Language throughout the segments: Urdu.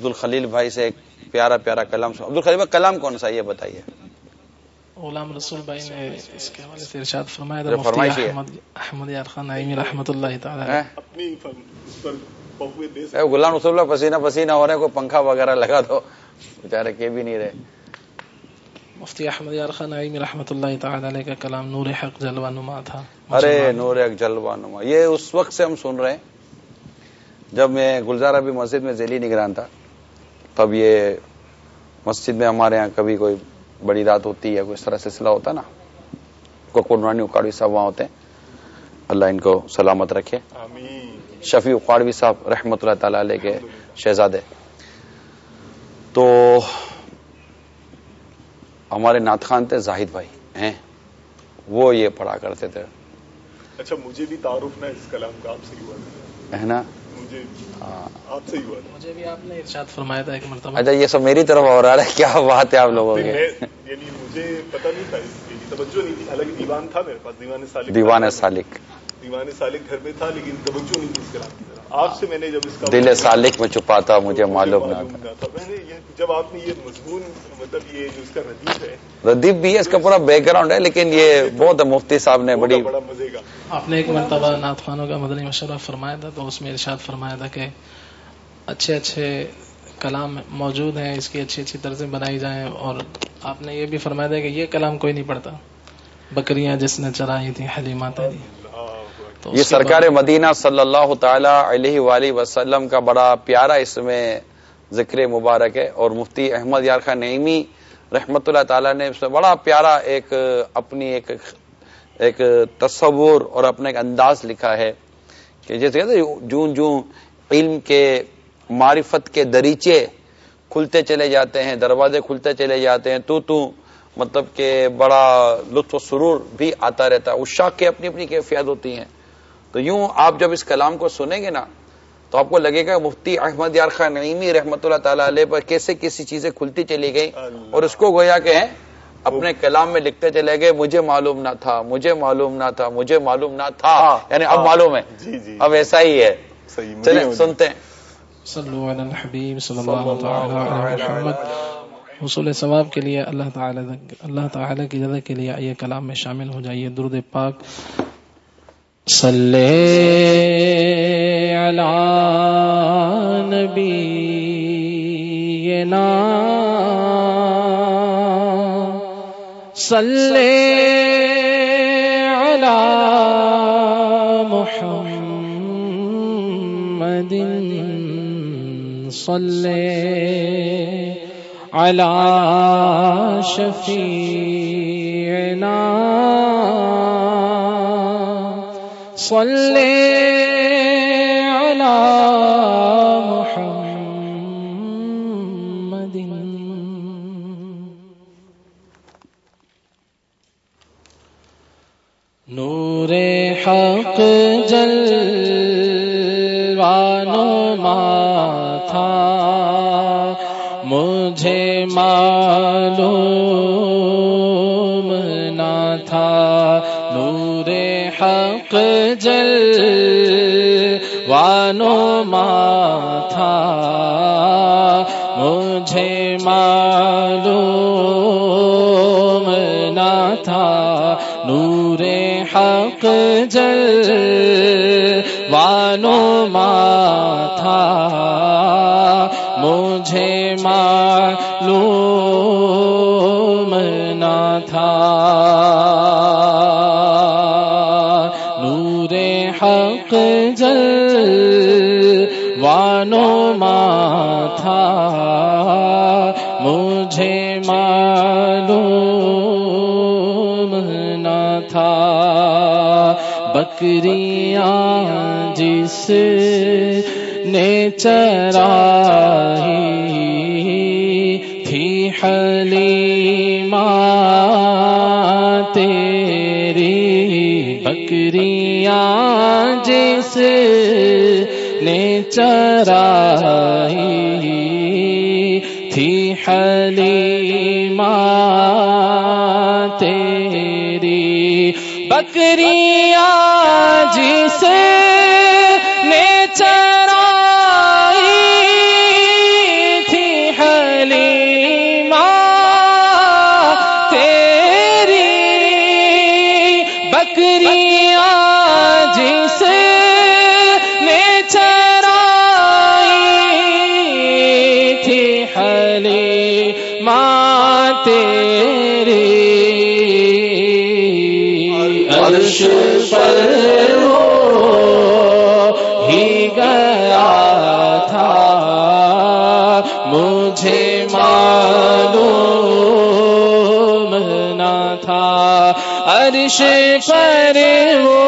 عبد الخلیل بھائی سے ایک پیارا پیارا کلام عبد الخلیل بھائی کلام کون سا یہ بتائیے۔ غلام رسول بھائی نے اس کے حوالے سے ارشاد فرمایا تھا ہے۔ احمد احمد یار خان نعیمی رحمۃ اللہ تعالی؟ اپنی اے غلام رسول اللہ پسینہ پسینہ ہو رہے کوئی پنکھا وغیرہ لگا دو۔ بیچارے کے بھی نہیں رہے۔ مفتی احمد یار خان نعیمی رحمۃ اللہ تعالی علیہ کا کلام نور حق جلوہ نما تھا۔ ارے نور ایک جلوہ نما۔ یہ اس وقت سے ہم سن رہے ہیں جب میں گلزار ابھی مسجد میں ذیلی نگران تھا۔ تب یہ مسجد میں ہمارے یہاں کبھی کوئی بڑی رات ہوتی ہے کوئی اس طرح سلسلہ ہوتا ہے نا کو قربانی اکاڑوی صاحب وہاں ہوتے ہیں۔ اللہ ان کو سلامت رکھے۔ شفیع اقاڑوی صاحب رحمۃ اللہ تعالی علیہ کے شہزادے۔ تو ہمارے نعت خان تھے زاہد بھائی ہیں۔ وہ یہ پڑھا کرتے تھے۔ اچھا مجھے بھی تعارف نہ اس کلام کا آپ سے ہوا۔ ہے نا؟ مجھے ہاں۔ مجھے بھی آپ نے ارشاد فرمایا تھا ایک مرتبہ. اچھا یہ سب میری طرف ہو رہا ہے کیا بات ہے آپ لوگوں کے میں- یعنی مجھے پتہ نہیں تھا کی توجہ نہیں تھی حالانکہ دیوان تھا میرے پاس دیوان سالک دیوان سالک۔ دیوان سالک گھر میں تھا لیکن توجہ نہیں تھی اس کی طرف آپ سے میں نے جب اس کا دل سالک میں چھپا تھا مجھے معلوم نہ تھا۔ میں نے جب آپ نے یہ مضمون مطلب یہ جو اس کا ردیف ہے۔ ردیف بھی ہے اس کا پورا بیک گراؤنڈ ہے لیکن یہ بہت مفتی صاحب نے بڑی بڑا مزے کا۔ آپ نے ایک مرتبہ نعت خانوں کا مدنی مشورہ فرمایا تھا تو اس میں ارشاد فرمایا تھا کہ اچھے اچھے کلام موجود ہیں اس کی اچھی اچھی طرزیں بنائی جائیں۔ اور آپ نے یہ بھی فرمایا تھا کہ یہ کلام کوئی نہیں پڑھتا۔ بکریاں جس نے چرائی تھی حلیمہ تیری تو یہ سرکار مدینہ صلی اللہ تعالی علیہ وآلہ وسلم کا بڑا پیارا اس میں ذکر مبارک ہے اور مفتی احمد یار خان نعیمی رحمت اللہ تعالی نے اس میں بڑا پیارا ایک اپنی ایک ایک تصور اور اپنا ایک انداز لکھا ہے کہ جیسے کہتے جون جون علم کے معرفت کے دریچے کھلتے چلے جاتے ہیں دروازے کھلتے چلے جاتے ہیں تو تو مطلب کہ بڑا لطف و سرور بھی آتا رہتا ہے۔ اشاق کی اپنی اپنی کیفیت ہوتی ہیں۔ تو یوں آپ جب اس کلام کو سنیں گے نا تو آپ کو لگے گا مفتی احمد یار خان نعیمی رحمۃ اللہ تعالی علیہ پر کیسے کیسی چیزیں کھلتی چلی گئی۔ اور اس کو گویا کہ ہیں اپنے کلام میں لکھتے چلے گئے مجھے معلوم نہ تھا مجھے معلوم نہ تھا مجھے معلوم نہ تھا۔ یعنی اب معلوم ہے۔ جی جی۔ اب ایسا ہی ہے۔ چلیں سنتے ہیں۔ صلو علی الحبیب صلی اللہ تعالی علی محمد۔ حصول ثواب کے لیے اللہ تعالی اللہ تعالی کی جزا کے لیے یہ کلام میں شامل ہو جائیے۔ درود پاک۔ صلی علی نبینا۔ صلی علی محمد صلی علی شفیعنا صلی علی محمد نور حق جلوانو تھا معلوم نہ تھا۔ نور حق جل جلوانو تھا۔ مجھے معلوم نہ تھا۔ نور حق جل وانو تھا۔ بکریاں جس نے چرائی تھی حلیمہ تیری بکریاں جس نے چرائی تھی حلیمہ تیری بکریاں جی سے مجھے معلوم نہ تھا۔ عرش پر وہ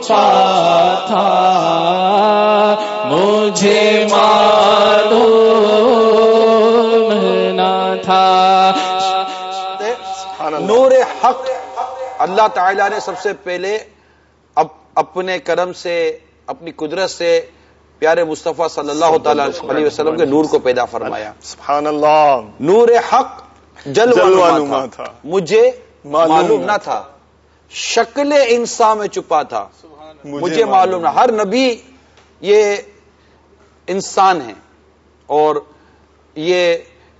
چھپا تھا۔ مجھے معلوم نہ تھا۔ سبحان اللہ نور حق اللہ تعالی نے سب سے پہلے اپنے کرم سے اپنی قدرت سے پیارے مصطفیٰ صلی اللہ تعالی علیہ وسلم کے نور کو پیدا فرمایا۔ سبحان اللہ۔ نور حق جلوہ نما تھا۔ تھا۔ مجھے معلوم معلوم نہ نہ تھا۔ شکل انسان میں چھپا تھا۔ مجھے مجھے معلوم نہ ہر نبی یہ انسان ہے اور یہ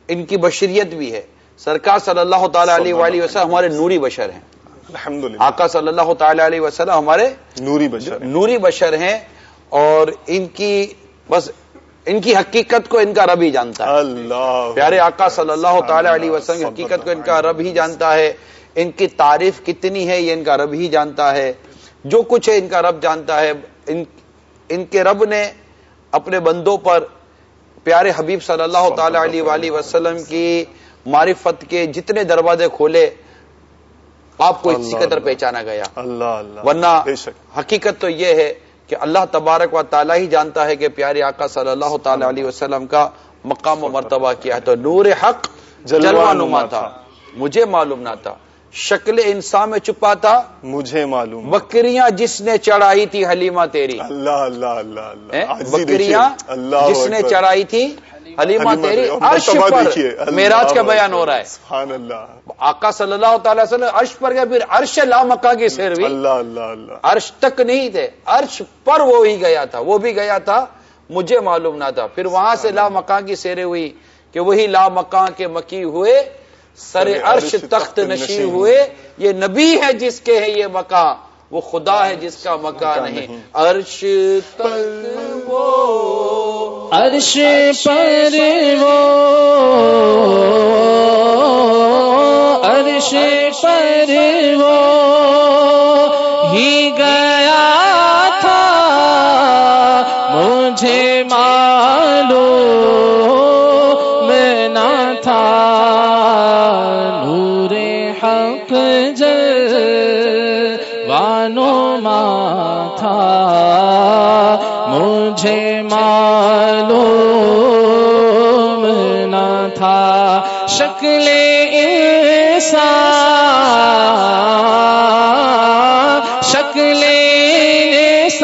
ان کی بشریت بھی ہے۔ سرکار صلی اللہ تعالی علیہ وآلہ وسلم ہمارے نوری بشر ہیں۔ الحمد للہ آقا صلی اللہ تعالی علیہ وسلم ہمارے نوری بشر۔ نوری بشر ہیں اور ان کی بس ان کی حقیقت کو ان کا رب ہی جانتا ہے۔ اللہ۔ پیارے آقا صلی اللہ تعالی علیہ وسلم کی حقیقت کو ان کا رب ہی جانتا ہے۔ ان کی تعریف کتنی ہے یہ ان کا رب ہی جانتا ہے۔ جو کچھ ہے ان کا رب جانتا ہے۔ ان ان کے رب نے اپنے بندوں پر پیارے حبیب صلی اللہ تعالی علیہ وآلہ وسلم کی معرفت کے جتنے دروازے کھولے آپ کو اسی قدر۔ پہچانا گیا۔ اللہ اللہ۔ ورنہ حقیقت تو یہ ہے کہ اللہ تبارک و تعالی ہی جانتا ہے کہ پیارے آقا صلی اللہ تعالی علیہ وسلم کا مقام و مرتبہ کیا ہے۔ تو نور حق جلوہ نما تھا۔ مجھے معلوم نہ تھا۔ شکل انسان میں چھپا تھا؟ مجھے معلوم. بکریاں جس نے چڑھائی تھی حلیمہ تیری۔ اللہ اللہ اللہ بکریاں جس نے۔ چڑھائی تھی حلیمہ تیری عرش پر معراج کا بیان۔ ہو رہا ہے۔ سبحان اللہ. آقا صلی اللہ تعالی وسلم عرش پر گیا پھر عرش لامکا کی سیر ہوئی۔ اللہ اللہ اللہ. عرش تک نہیں تھے عرش پر وہ ہی گیا تھا وہ بھی گیا تھا مجھے معلوم نہ تھا۔ پھر وہاں سے لا مکان کی سیریں ہوئی کہ وہی لا مکان کے مکی ہوئے سر عرش تخت نشی ہوئے۔ یہ نبی ہے جس کے ہے یہ مکان وہ خدا ہے جس کا مکان نہیں۔ عرش تک وہ۔ عرش پر وہ۔ عرش پر وہ۔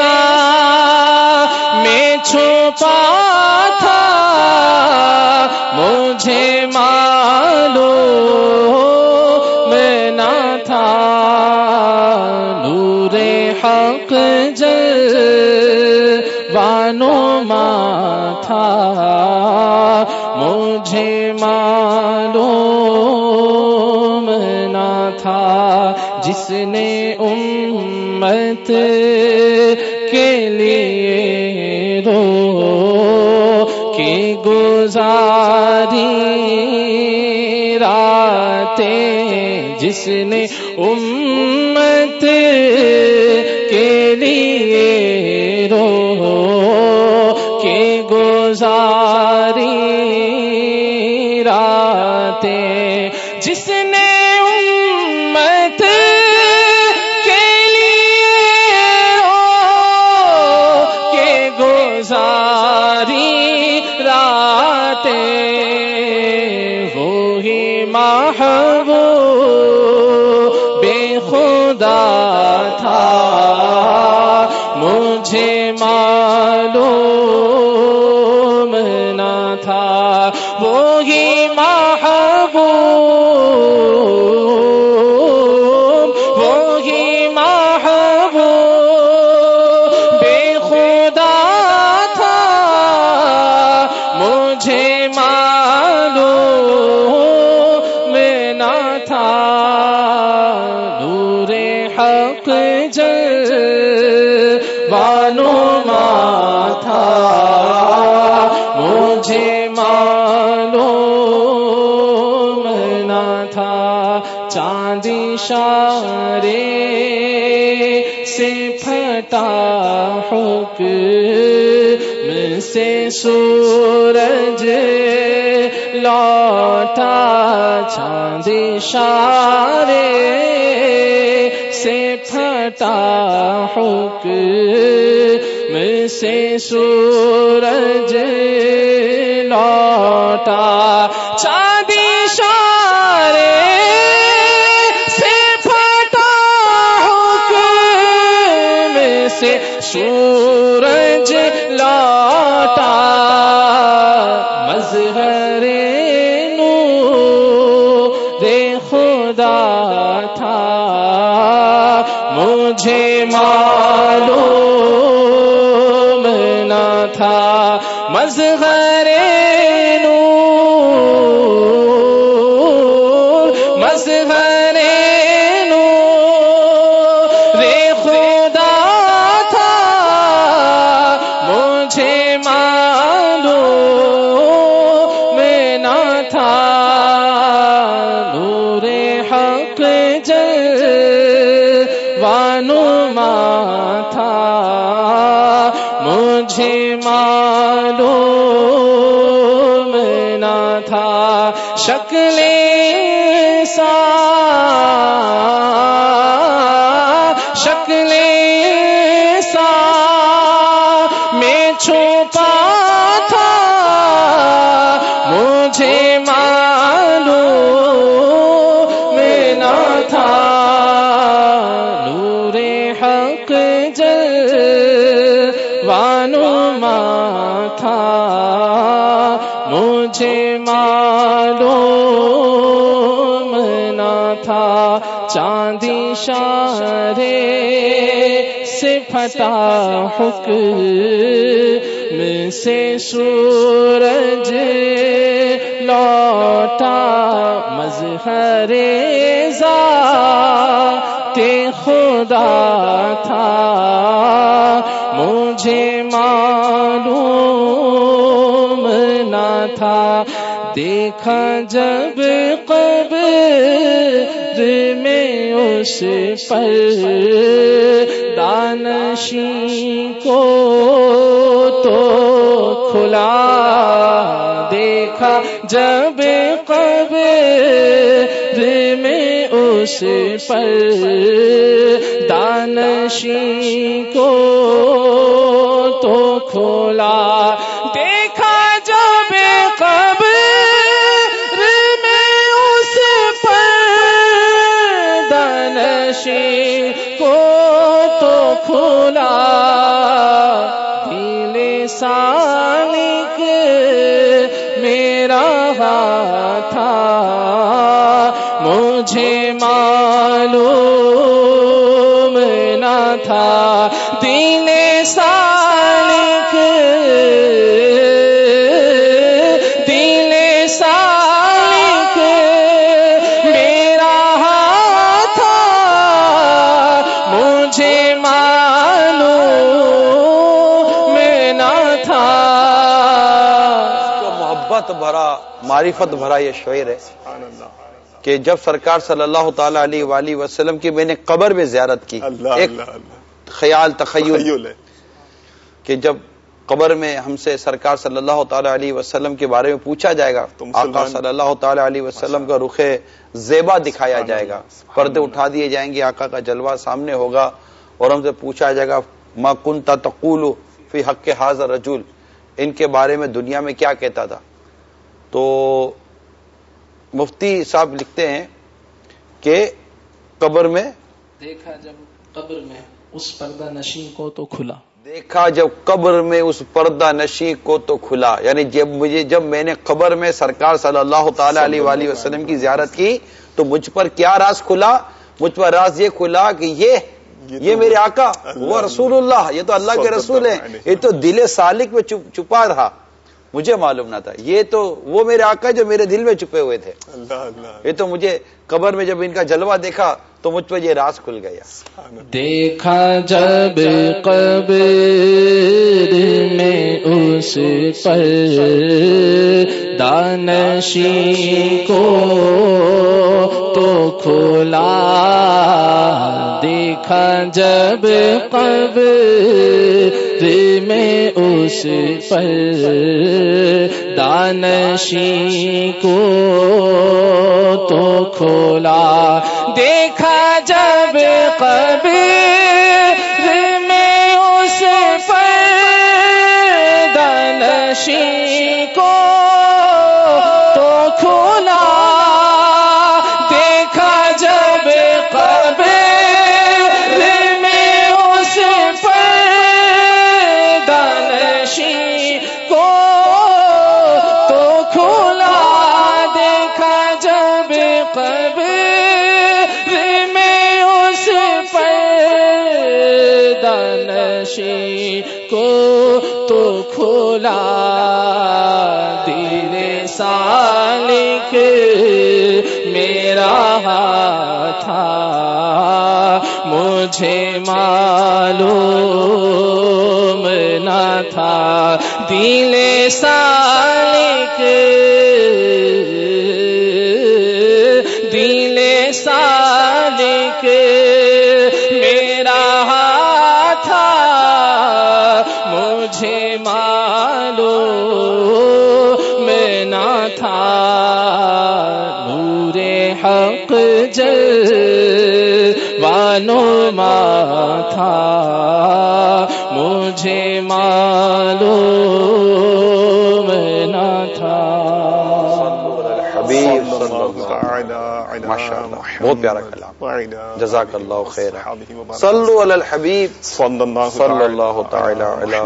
انسان میں چھپا تھا، مجھے معلوم نہ تھا۔ نور حق جلوانو تھا۔ مجھے معلوم نہ تھا جس نے امت جس نے امت کے لیے رو کے گزاری راتیں۔ جس نے امت کے لیے رو کے گزاری راتیں، وہی محبوب اشارے سے پھٹا حکم سے سورج معلوم نہ تھا۔ مذہب مجھے معلوم نہ تھا شکل سا مجھے معلوم نہ تھا چاندی شارے سے پھٹا حکم سے سورج لوٹا مظہر خدا تھا دیکھا جب قبر میں اس پر دانشی کو تو کھلا دیکھا جب قبر میں اس پر دانشی دانشی کو تو کھولا دل سالک میرا تھا مجھے معرفت بھرا یہ شعر ہے کہ جب سرکار صلی اللہ تعالی علیہ وآلہ وسلم کی میں نے قبر میں زیارت کی ایک خیال تخیل. کہ جب قبر میں ہم سے سرکار صلی اللہ تعالی علیہ وسلم کے بارے میں پوچھا جائے گا آقا صلی اللہ تعالی علیہ وسلم کا رخ زیبا دکھایا جائے گا پردے۔ اٹھا دیے جائیں گے آقا کا جلوہ سامنے ہوگا اور ہم سے پوچھا جائے گا ما کنتا تقول فی حق حاضر رجول ان کے بارے میں دنیا میں کیا کہتا تھا؟ تو مفتی صاحب لکھتے ہیں کہ قبر میں دیکھا جب قبر میں اس پردہ نشین کو تو کھلا۔ دیکھا جب قبر میں اس پردہ نشی کو تو کھلا۔ یعنی جب مجھے جب میں نے قبر میں سرکار صلی اللہ تعالی علیہ وآلہ وسلم کی زیارت کی تو مجھ پر کیا راز کھلا؟ مجھ پر راز یہ کھلا کہ یہ یہ میرے آقا وہ رسول اللہ یہ تو اللہ کے رسول ہیں۔ یہ تو دل سالک میں چھپ- چھپا رہا۔ مجھے معلوم نہ تھا۔ یہ تو وہ میرے آقا جو میرے دل میں چھپے ہوئے تھے۔ اللہ اللہ۔ یہ تو مجھے قبر میں جب ان کا جلوہ دیکھا تو مجھ پہ یہ راز کھل گیا۔ دیکھا جب قبر میں اس پر دانشی کو تو کھولا دیکھا جب قبر میں اس پر دانشی کو تو کھولا۔ دیکھا جب قبر میں اس پر دانشی دانشی کو تو کھولا۔ دل سالک میرا تھا۔ مجھے معلوم نہ تھا۔ دل سالک وانو تھا۔ مجھے معلوم نہ تھا۔ حبیب صلی اللہ ماشاء اللہ بہت پیارا کلام جزاک اللہ خیر. صلو علی الحبیب۔ صلی اللہ صلی اللہ تعالی علی